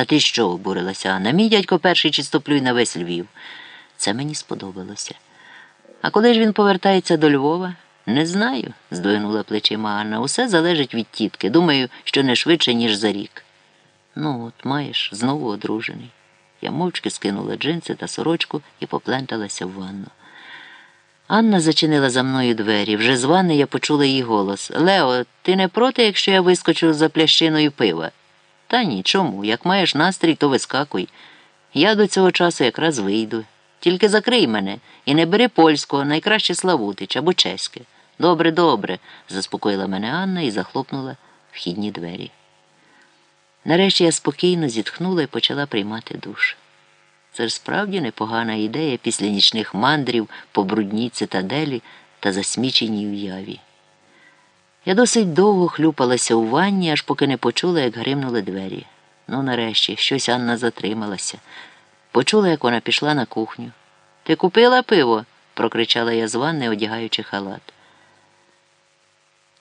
Та ти що? обурилася Анна. Мій дядько перший чистоплюй на весь Львів. Це мені сподобалося. А коли ж він повертається до Львова? Не знаю, здвинула плечима Анна. Усе залежить від тітки. Думаю, що не швидше, ніж за рік. Ну, от маєш, знову одружений. Я мовчки скинула джинси та сорочку і попленталася в ванну. Анна зачинила за мною двері. Вже з ванни я почула її голос. Лео, ти не проти, якщо я вискочу за плящиною пива? Та ні, чому? Як маєш настрій, то вискакуй. Я до цього часу якраз вийду. Тільки закрий мене і не бери польського, найкраще Славутич або чеське. Добре, добре, заспокоїла мене Анна і захлопнула вхідні двері. Нарешті я спокійно зітхнула і почала приймати душ. Це ж справді непогана ідея після нічних мандрів по брудній цитаделі та засміченій уяві. Я досить довго хлюпалася у ванні, аж поки не почула, як гримнули двері. Ну, нарешті, щось Анна затрималася. Почула, як вона пішла на кухню. Ти купила пиво? прокричала я з ванни, одягаючи халат.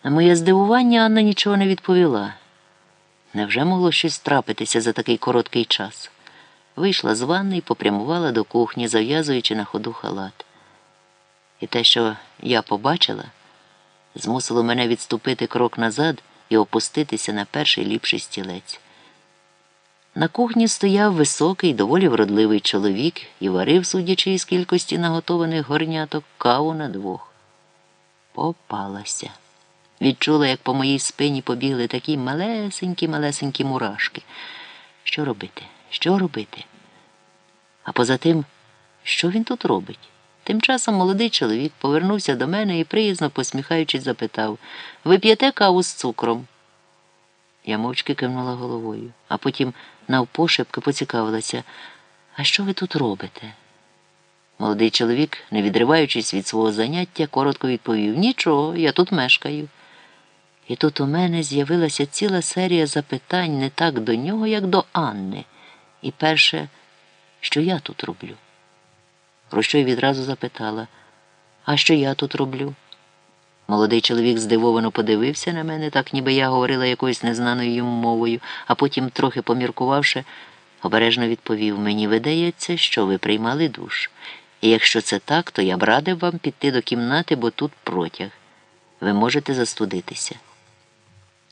На моє здивування Анна нічого не відповіла. Невже могло щось трапитися за такий короткий час? Вийшла з ванни і попрямувала до кухні, зав'язуючи на ходу халат. І те, що я побачила, змусило мене відступити крок назад і опуститися на перший ліпший стілець. На кухні стояв високий, доволі вродливий чоловік і варив, судячи із кількості наготованих горняток, каву на двох. Попалася. Відчула, як по моїй спині побігли такі малесенькі, малесенькі мурашки. Що робити? Що робити? А поза тим, що він тут робить? Тим часом молодий чоловік повернувся до мене і приязно посміхаючись, запитав Ви п'єте каву з цукром? Я мовчки кивнула головою, а потім навпошепки поцікавилася, а що ви тут робите? Молодий чоловік, не відриваючись від свого заняття, коротко відповів Нічого, я тут мешкаю. І тут у мене з'явилася ціла серія запитань не так до нього, як до Анни. І перше, що я тут роблю. Про що й відразу запитала, а що я тут роблю? Молодий чоловік здивовано подивився на мене, так ніби я говорила якоюсь незнаною йому мовою, а потім, трохи поміркувавши, обережно відповів мені видається, що ви приймали душ. І якщо це так, то я б радив вам піти до кімнати, бо тут протяг. Ви можете застудитися.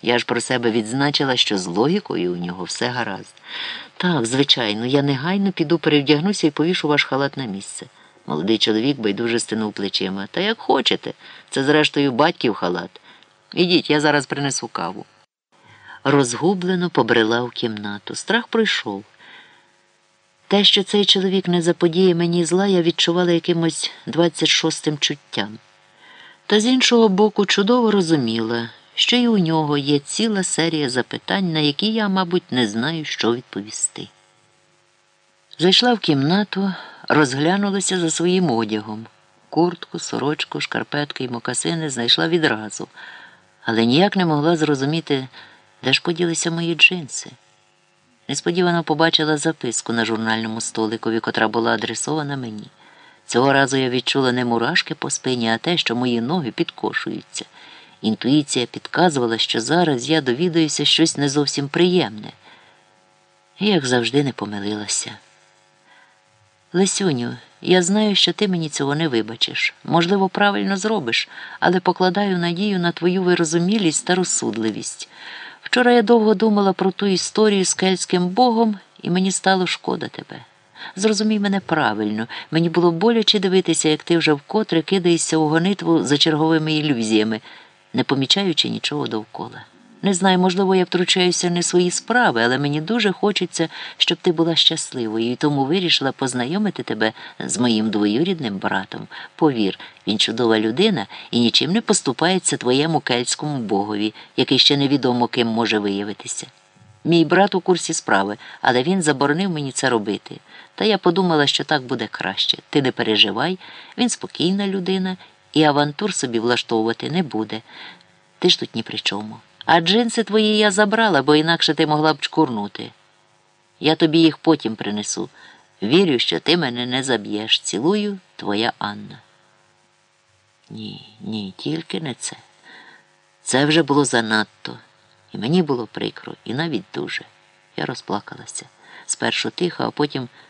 Я ж про себе відзначила, що з логікою у нього все гаразд. Так, звичайно, я негайно піду перевдягнуся і повішу ваш халат на місце. Молодий чоловік байдуже стинув плечима. Та як хочете, це, зрештою, батьків халат. Ідіть, я зараз принесу каву. Розгублено побрела в кімнату. Страх пройшов. Те, що цей чоловік не заподіє мені зла, я відчувала якимось 26-м чуттям. Та з іншого боку, чудово розуміла, що і у нього є ціла серія запитань, на які я, мабуть, не знаю, що відповісти. Зайшла в кімнату, розглянулася за своїм одягом. Куртку, сорочку, шкарпетки і мокасини знайшла відразу, але ніяк не могла зрозуміти, де ж поділися мої джинси. Несподівано побачила записку на журнальному столикові, котра була адресована мені. Цього разу я відчула не мурашки по спині, а те, що мої ноги підкошуються. Інтуїція підказувала, що зараз я довідаюся щось не зовсім приємне. І, як завжди, не помилилася. Лесюню, я знаю, що ти мені цього не вибачиш. Можливо, правильно зробиш, але покладаю надію на твою вирозумілість та розсудливість. Вчора я довго думала про ту історію з кельтським богом, і мені стало шкода тебе. Зрозумій мене правильно, мені було боляче дивитися, як ти вже вкотре кидаєшся у гонитву за черговими ілюзіями, не помічаючи нічого довкола. Не знаю, можливо, я втручаюся не свої справи, але мені дуже хочеться, щоб ти була щасливою, і тому вирішила познайомити тебе з моїм двоюрідним братом. Повір, він чудова людина і нічим не поступається твоєму кельтському богові, який ще невідомо ким може виявитися. Мій брат у курсі справи, але він заборонив мені це робити. Та я подумала, що так буде краще. Ти не переживай, він спокійна людина і авантур собі влаштовувати не буде. Ти ж тут ні при чому. А джинси твої я забрала, бо інакше ти могла б чкурнути. Я тобі їх потім принесу. Вірю, що ти мене не заб'єш. Цілую, твоя Анна. Ні, ні, тільки не це. Це вже було занадто, і мені було прикро, і навіть дуже. Я розплакалася. спершу тихо, а потім